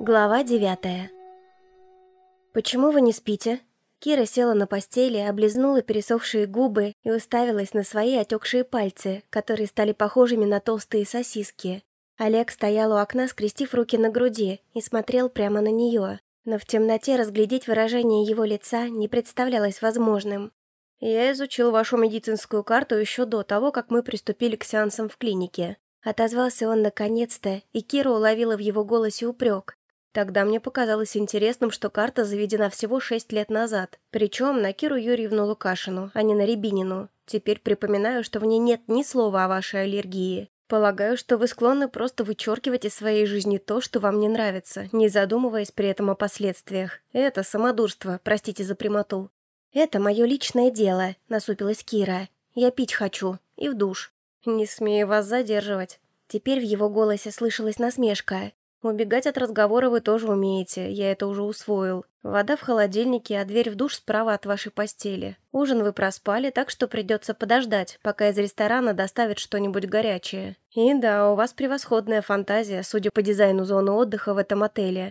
Глава девятая. «Почему вы не спите?» Кира села на постели, облизнула пересохшие губы и уставилась на свои отекшие пальцы, которые стали похожими на толстые сосиски. Олег стоял у окна, скрестив руки на груди, и смотрел прямо на нее. Но в темноте разглядеть выражение его лица не представлялось возможным. «Я изучил вашу медицинскую карту еще до того, как мы приступили к сеансам в клинике». Отозвался он наконец-то, и Кира уловила в его голосе упрек. Тогда мне показалось интересным, что карта заведена всего шесть лет назад. Причем на Киру Юрьевну Лукашину, а не на Рябинину. Теперь припоминаю, что в ней нет ни слова о вашей аллергии. Полагаю, что вы склонны просто вычеркивать из своей жизни то, что вам не нравится, не задумываясь при этом о последствиях. Это самодурство, простите за прямоту. «Это мое личное дело», — насупилась Кира. «Я пить хочу. И в душ». «Не смею вас задерживать». Теперь в его голосе слышалась насмешка. Убегать от разговора вы тоже умеете, я это уже усвоил. Вода в холодильнике, а дверь в душ справа от вашей постели. Ужин вы проспали, так что придется подождать, пока из ресторана доставят что-нибудь горячее. И да, у вас превосходная фантазия, судя по дизайну зоны отдыха в этом отеле.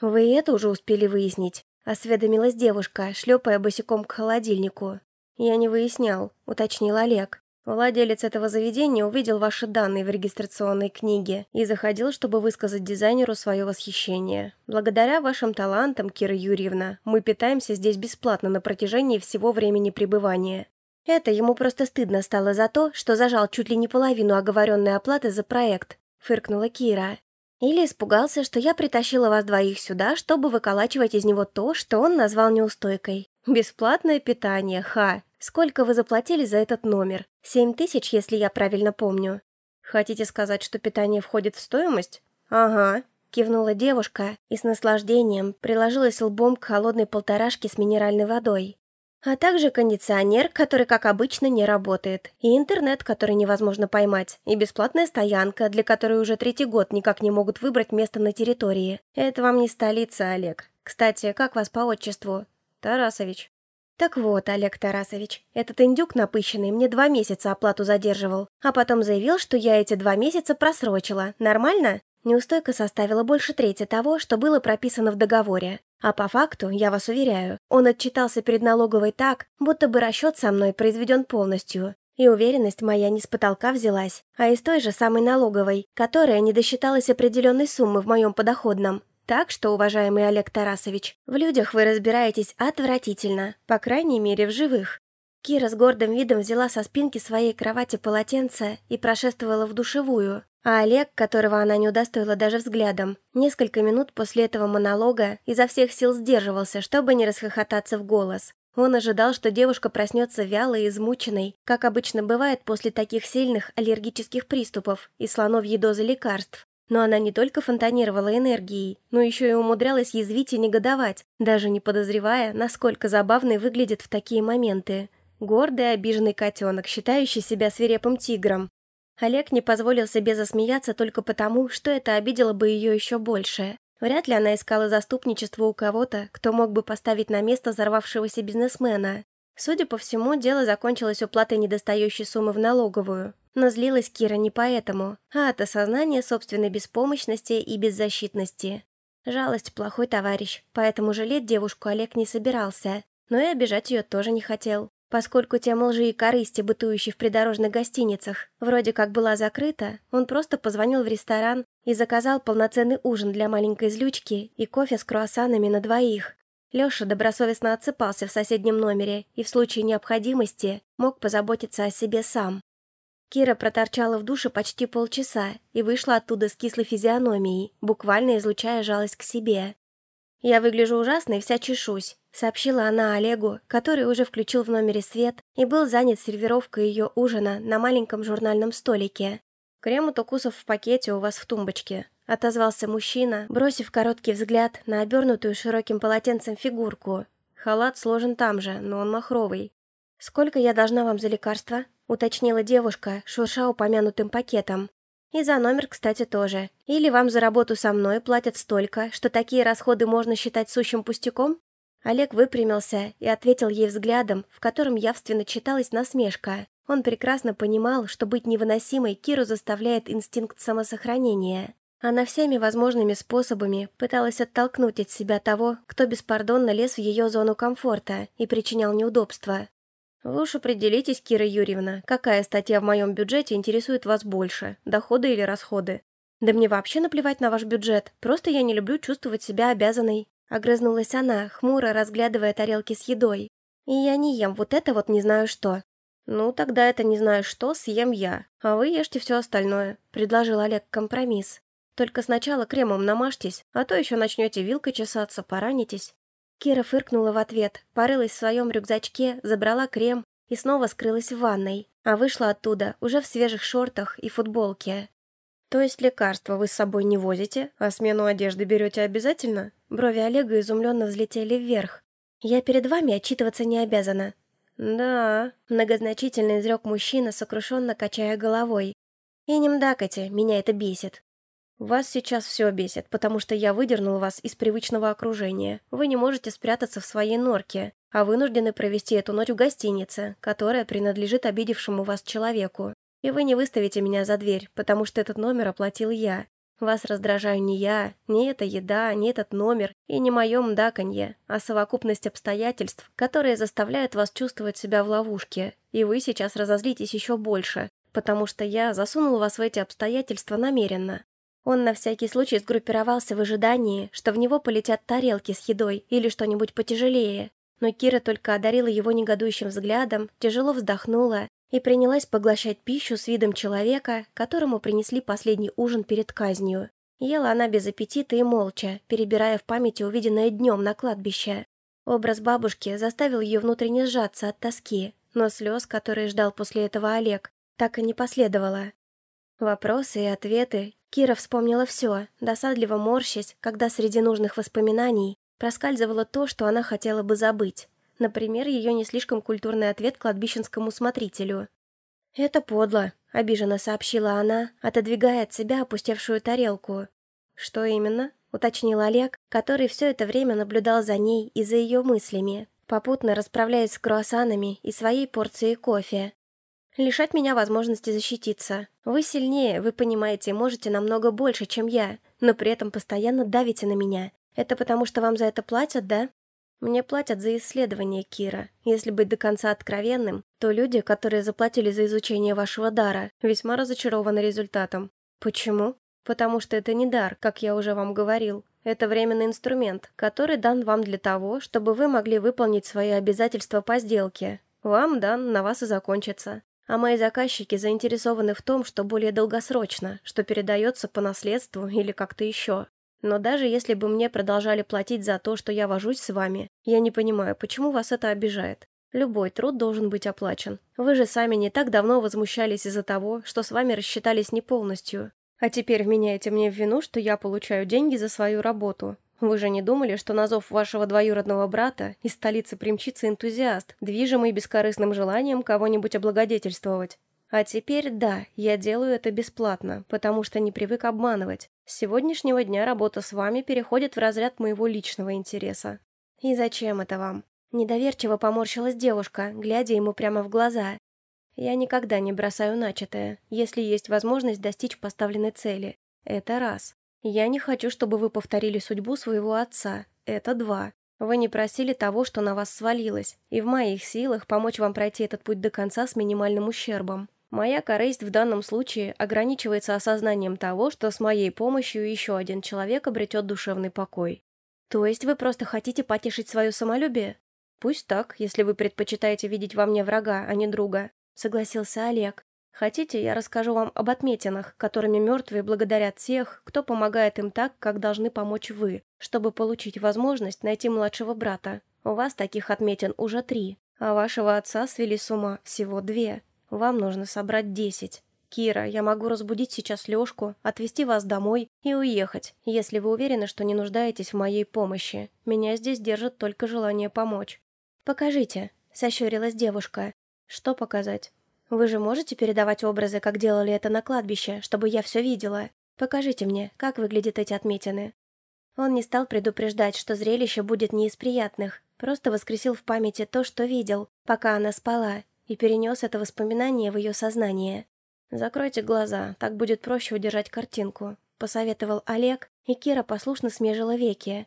Вы это уже успели выяснить? Осведомилась девушка, шлепая босиком к холодильнику. Я не выяснял, уточнил Олег. Владелец этого заведения увидел ваши данные в регистрационной книге и заходил, чтобы высказать дизайнеру свое восхищение. Благодаря вашим талантам, Кира Юрьевна, мы питаемся здесь бесплатно на протяжении всего времени пребывания. Это ему просто стыдно стало за то, что зажал чуть ли не половину оговоренной оплаты за проект, фыркнула Кира. Или испугался, что я притащила вас двоих сюда, чтобы выколачивать из него то, что он назвал неустойкой. Бесплатное питание, ха. Сколько вы заплатили за этот номер? Семь тысяч, если я правильно помню. Хотите сказать, что питание входит в стоимость? Ага, кивнула девушка и с наслаждением приложилась лбом к холодной полторашке с минеральной водой. А также кондиционер, который, как обычно, не работает, и интернет, который невозможно поймать, и бесплатная стоянка, для которой уже третий год никак не могут выбрать место на территории. Это вам не столица, Олег. Кстати, как вас по отчеству? Тарасович. Так вот, Олег Тарасович, этот индюк напыщенный мне два месяца оплату задерживал, а потом заявил, что я эти два месяца просрочила. Нормально? Неустойка составила больше трети того, что было прописано в договоре. А по факту, я вас уверяю, он отчитался перед налоговой так, будто бы расчет со мной произведен полностью. И уверенность моя не с потолка взялась, а из той же самой налоговой, которая не досчиталась определенной суммы в моем подоходном. Так что, уважаемый Олег Тарасович, в людях вы разбираетесь отвратительно, по крайней мере в живых. Кира с гордым видом взяла со спинки своей кровати полотенце и прошествовала в душевую, а Олег, которого она не удостоила даже взглядом, несколько минут после этого монолога изо всех сил сдерживался, чтобы не расхохотаться в голос. Он ожидал, что девушка проснется вялой и измученной, как обычно бывает после таких сильных аллергических приступов и слоновьей дозы лекарств. Но она не только фонтанировала энергией, но еще и умудрялась язвить и негодовать, даже не подозревая, насколько забавной выглядит в такие моменты. Гордый обиженный котенок, считающий себя свирепым тигром. Олег не позволил себе засмеяться только потому, что это обидело бы ее еще больше. Вряд ли она искала заступничество у кого-то, кто мог бы поставить на место взорвавшегося бизнесмена. Судя по всему, дело закончилось уплатой недостающей суммы в налоговую. Но злилась Кира не поэтому, а от осознания собственной беспомощности и беззащитности. Жалость – плохой товарищ, поэтому жалеть девушку Олег не собирался, но и обижать ее тоже не хотел. Поскольку тема лжи и корысти, бытующей в придорожных гостиницах, вроде как была закрыта, он просто позвонил в ресторан и заказал полноценный ужин для маленькой злючки и кофе с круассанами на двоих. Леша добросовестно отсыпался в соседнем номере и в случае необходимости мог позаботиться о себе сам. Кира проторчала в душе почти полчаса и вышла оттуда с кислой физиономией, буквально излучая жалость к себе. «Я выгляжу ужасно и вся чешусь», — сообщила она Олегу, который уже включил в номере свет и был занят сервировкой ее ужина на маленьком журнальном столике. «Крем от укусов в пакете у вас в тумбочке», — отозвался мужчина, бросив короткий взгляд на обернутую широким полотенцем фигурку. Халат сложен там же, но он махровый. «Сколько я должна вам за лекарство?» — уточнила девушка, шурша упомянутым пакетом. «И за номер, кстати, тоже. Или вам за работу со мной платят столько, что такие расходы можно считать сущим пустяком?» Олег выпрямился и ответил ей взглядом, в котором явственно читалась насмешка. Он прекрасно понимал, что быть невыносимой Киру заставляет инстинкт самосохранения. Она всеми возможными способами пыталась оттолкнуть от себя того, кто беспардонно лез в ее зону комфорта и причинял неудобства. Вы уж определитесь, Кира Юрьевна, какая статья в моем бюджете интересует вас больше, доходы или расходы? Да мне вообще наплевать на ваш бюджет, просто я не люблю чувствовать себя обязанной. Огрызнулась она, хмуро разглядывая тарелки с едой. И я не ем вот это вот не знаю что. Ну, тогда это не знаю что съем я, а вы ешьте все остальное, предложил Олег компромисс. Только сначала кремом намажьтесь, а то еще начнете вилкой чесаться, поранитесь. Кира фыркнула в ответ, порылась в своем рюкзачке, забрала крем и снова скрылась в ванной, а вышла оттуда уже в свежих шортах и футболке. «То есть лекарства вы с собой не возите, а смену одежды берете обязательно?» Брови Олега изумленно взлетели вверх. «Я перед вами отчитываться не обязана». «Да», — многозначительно изрек мужчина, сокрушенно качая головой. «И не мдакайте, меня это бесит. «Вас сейчас все бесит, потому что я выдернул вас из привычного окружения. Вы не можете спрятаться в своей норке, а вынуждены провести эту ночь в гостинице, которая принадлежит обидевшему вас человеку. И вы не выставите меня за дверь, потому что этот номер оплатил я. Вас раздражаю не я, не эта еда, не этот номер и не мое мдаканье, а совокупность обстоятельств, которые заставляют вас чувствовать себя в ловушке. И вы сейчас разозлитесь еще больше, потому что я засунул вас в эти обстоятельства намеренно. Он на всякий случай сгруппировался в ожидании, что в него полетят тарелки с едой или что-нибудь потяжелее. Но Кира только одарила его негодующим взглядом, тяжело вздохнула и принялась поглощать пищу с видом человека, которому принесли последний ужин перед казнью. Ела она без аппетита и молча, перебирая в памяти увиденное днем на кладбище. Образ бабушки заставил ее внутренне сжаться от тоски, но слез, которые ждал после этого Олег, так и не последовало. Вопросы и ответы Кира вспомнила все, досадливо морщась, когда среди нужных воспоминаний проскальзывало то, что она хотела бы забыть. Например, ее не слишком культурный ответ кладбищенскому смотрителю. «Это подло», — обиженно сообщила она, отодвигая от себя опустевшую тарелку. «Что именно?» — уточнил Олег, который все это время наблюдал за ней и за ее мыслями, попутно расправляясь с круассанами и своей порцией кофе. Лишать меня возможности защититься. Вы сильнее, вы понимаете, можете намного больше, чем я, но при этом постоянно давите на меня. Это потому, что вам за это платят, да? Мне платят за исследование, Кира. Если быть до конца откровенным, то люди, которые заплатили за изучение вашего дара, весьма разочарованы результатом. Почему? Потому что это не дар, как я уже вам говорил. Это временный инструмент, который дан вам для того, чтобы вы могли выполнить свои обязательства по сделке. Вам дан, на вас и закончится. А мои заказчики заинтересованы в том, что более долгосрочно, что передается по наследству или как-то еще. Но даже если бы мне продолжали платить за то, что я вожусь с вами, я не понимаю, почему вас это обижает. Любой труд должен быть оплачен. Вы же сами не так давно возмущались из-за того, что с вами рассчитались не полностью. А теперь вменяете мне в вину, что я получаю деньги за свою работу. Вы же не думали, что на зов вашего двоюродного брата из столицы примчится энтузиаст, движимый бескорыстным желанием кого-нибудь облагодетельствовать? А теперь да, я делаю это бесплатно, потому что не привык обманывать. С сегодняшнего дня работа с вами переходит в разряд моего личного интереса. И зачем это вам? Недоверчиво поморщилась девушка, глядя ему прямо в глаза. Я никогда не бросаю начатое, если есть возможность достичь поставленной цели. Это раз. Я не хочу, чтобы вы повторили судьбу своего отца. Это два. Вы не просили того, что на вас свалилось, и в моих силах помочь вам пройти этот путь до конца с минимальным ущербом. Моя корысть в данном случае ограничивается осознанием того, что с моей помощью еще один человек обретет душевный покой. То есть вы просто хотите потешить свое самолюбие? Пусть так, если вы предпочитаете видеть во мне врага, а не друга, согласился Олег. Хотите, я расскажу вам об отметинах, которыми мертвые благодарят тех, кто помогает им так, как должны помочь вы, чтобы получить возможность найти младшего брата. У вас таких отметин уже три, а вашего отца свели с ума всего две. Вам нужно собрать десять. Кира, я могу разбудить сейчас Лёшку, отвезти вас домой и уехать, если вы уверены, что не нуждаетесь в моей помощи. Меня здесь держит только желание помочь. Покажите, сощурилась девушка. Что показать? Вы же можете передавать образы, как делали это на кладбище, чтобы я все видела? Покажите мне, как выглядят эти отметины». Он не стал предупреждать, что зрелище будет не из приятных, просто воскресил в памяти то, что видел, пока она спала, и перенес это воспоминание в ее сознание. «Закройте глаза, так будет проще удержать картинку. — посоветовал Олег, и Кира послушно смежила веки.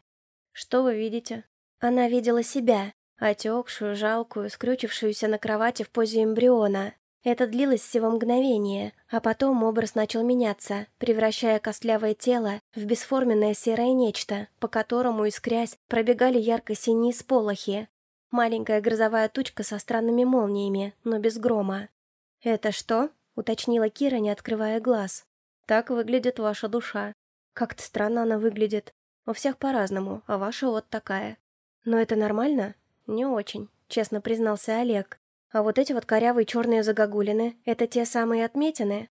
«Что вы видите?» Она видела себя, отекшую, жалкую, скрючившуюся на кровати в позе эмбриона. Это длилось всего мгновение, а потом образ начал меняться, превращая костлявое тело в бесформенное серое нечто, по которому, искрясь, пробегали ярко-синие сполохи. Маленькая грозовая тучка со странными молниями, но без грома. «Это что?» — уточнила Кира, не открывая глаз. «Так выглядит ваша душа. Как-то странно она выглядит. У всех по-разному, а ваша вот такая. Но это нормально?» «Не очень», — честно признался Олег. А вот эти вот корявые черные загогулины — это те самые отметины?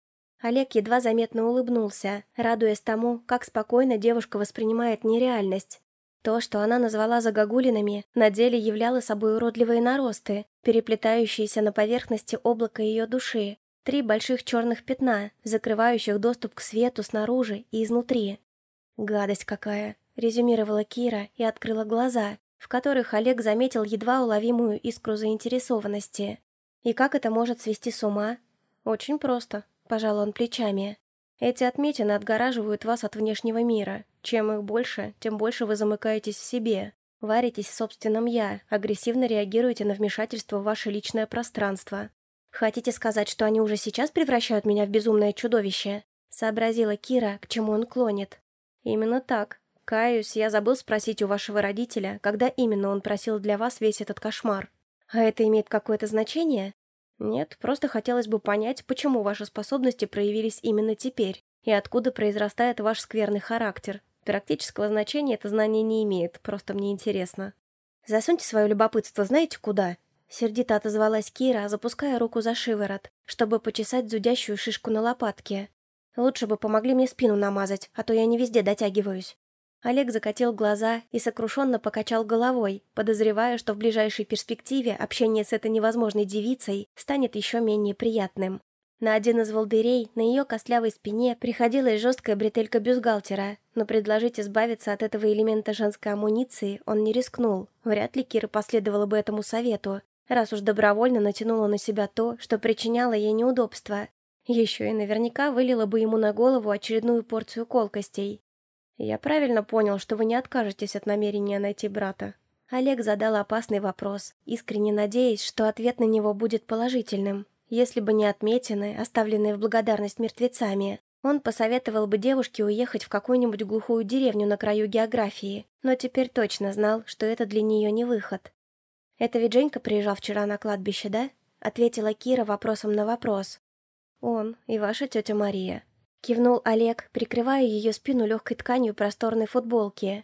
Олег едва заметно улыбнулся, радуясь тому, как спокойно девушка воспринимает нереальность. То, что она назвала загогулинами, на деле являло собой уродливые наросты, переплетающиеся на поверхности облака ее души. Три больших черных пятна, закрывающих доступ к свету снаружи и изнутри. «Гадость какая!» — резюмировала Кира и открыла глаза, в которых Олег заметил едва уловимую искру заинтересованности. И как это может свести с ума? Очень просто, пожал он плечами. Эти отметины отгораживают вас от внешнего мира. Чем их больше, тем больше вы замыкаетесь в себе. Варитесь в собственном «я», агрессивно реагируете на вмешательство в ваше личное пространство. «Хотите сказать, что они уже сейчас превращают меня в безумное чудовище?» Сообразила Кира, к чему он клонит. «Именно так. Каюсь, я забыл спросить у вашего родителя, когда именно он просил для вас весь этот кошмар. А это имеет какое-то значение? Нет, просто хотелось бы понять, почему ваши способности проявились именно теперь, и откуда произрастает ваш скверный характер. Практического значения это знание не имеет, просто мне интересно. Засуньте свое любопытство знаете куда? Сердито отозвалась Кира, запуская руку за шиворот, чтобы почесать зудящую шишку на лопатке. Лучше бы помогли мне спину намазать, а то я не везде дотягиваюсь. Олег закатил глаза и сокрушенно покачал головой, подозревая, что в ближайшей перспективе общение с этой невозможной девицей станет еще менее приятным. На один из волдырей на ее костлявой спине приходилась жесткая бретелька бюстгальтера, но предложить избавиться от этого элемента женской амуниции он не рискнул. Вряд ли Кира последовала бы этому совету, раз уж добровольно натянула на себя то, что причиняло ей неудобства. Еще и наверняка вылила бы ему на голову очередную порцию колкостей. «Я правильно понял, что вы не откажетесь от намерения найти брата?» Олег задал опасный вопрос, искренне надеясь, что ответ на него будет положительным. Если бы не отметины, оставленные в благодарность мертвецами, он посоветовал бы девушке уехать в какую-нибудь глухую деревню на краю географии, но теперь точно знал, что это для нее не выход. «Это ведь Женька приезжал вчера на кладбище, да?» — ответила Кира вопросом на вопрос. «Он и ваша тетя Мария», Кивнул Олег, прикрывая ее спину легкой тканью просторной футболки.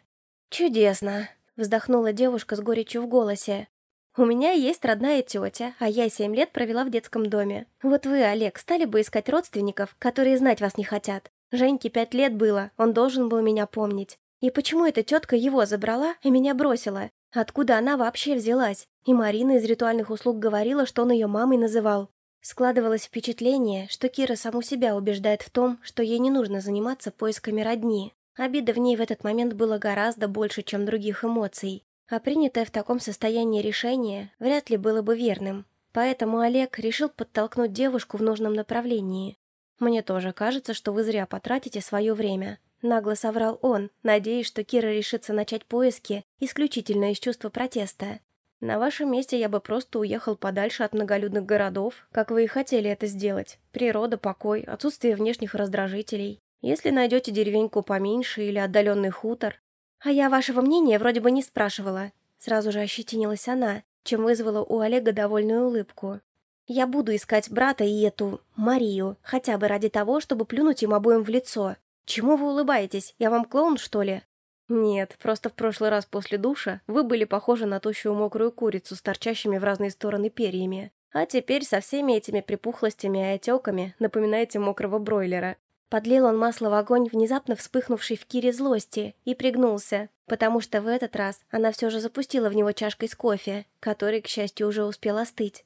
«Чудесно!» — вздохнула девушка с горечью в голосе. «У меня есть родная тетя, а я семь лет провела в детском доме. Вот вы, Олег, стали бы искать родственников, которые знать вас не хотят. Женьке пять лет было, он должен был меня помнить. И почему эта тетка его забрала и меня бросила? Откуда она вообще взялась? И Марина из ритуальных услуг говорила, что он ее мамой называл. Складывалось впечатление, что Кира саму себя убеждает в том, что ей не нужно заниматься поисками родни. Обида в ней в этот момент было гораздо больше, чем других эмоций. А принятое в таком состоянии решение вряд ли было бы верным. Поэтому Олег решил подтолкнуть девушку в нужном направлении. «Мне тоже кажется, что вы зря потратите свое время», — нагло соврал он, надеясь, что Кира решится начать поиски исключительно из чувства протеста. На вашем месте я бы просто уехал подальше от многолюдных городов, как вы и хотели это сделать. Природа, покой, отсутствие внешних раздражителей. Если найдете деревеньку поменьше или отдаленный хутор. А я вашего мнения вроде бы не спрашивала. Сразу же ощетинилась она, чем вызвала у Олега довольную улыбку. Я буду искать брата и эту Марию, хотя бы ради того, чтобы плюнуть им обоим в лицо. Чему вы улыбаетесь? Я вам клоун, что ли? «Нет, просто в прошлый раз после душа вы были похожи на тощую мокрую курицу с торчащими в разные стороны перьями. А теперь со всеми этими припухлостями и отеками напоминаете мокрого бройлера». Подлил он масло в огонь, внезапно вспыхнувший в Кире злости, и пригнулся, потому что в этот раз она все же запустила в него чашкой с кофе, который, к счастью, уже успел остыть.